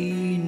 in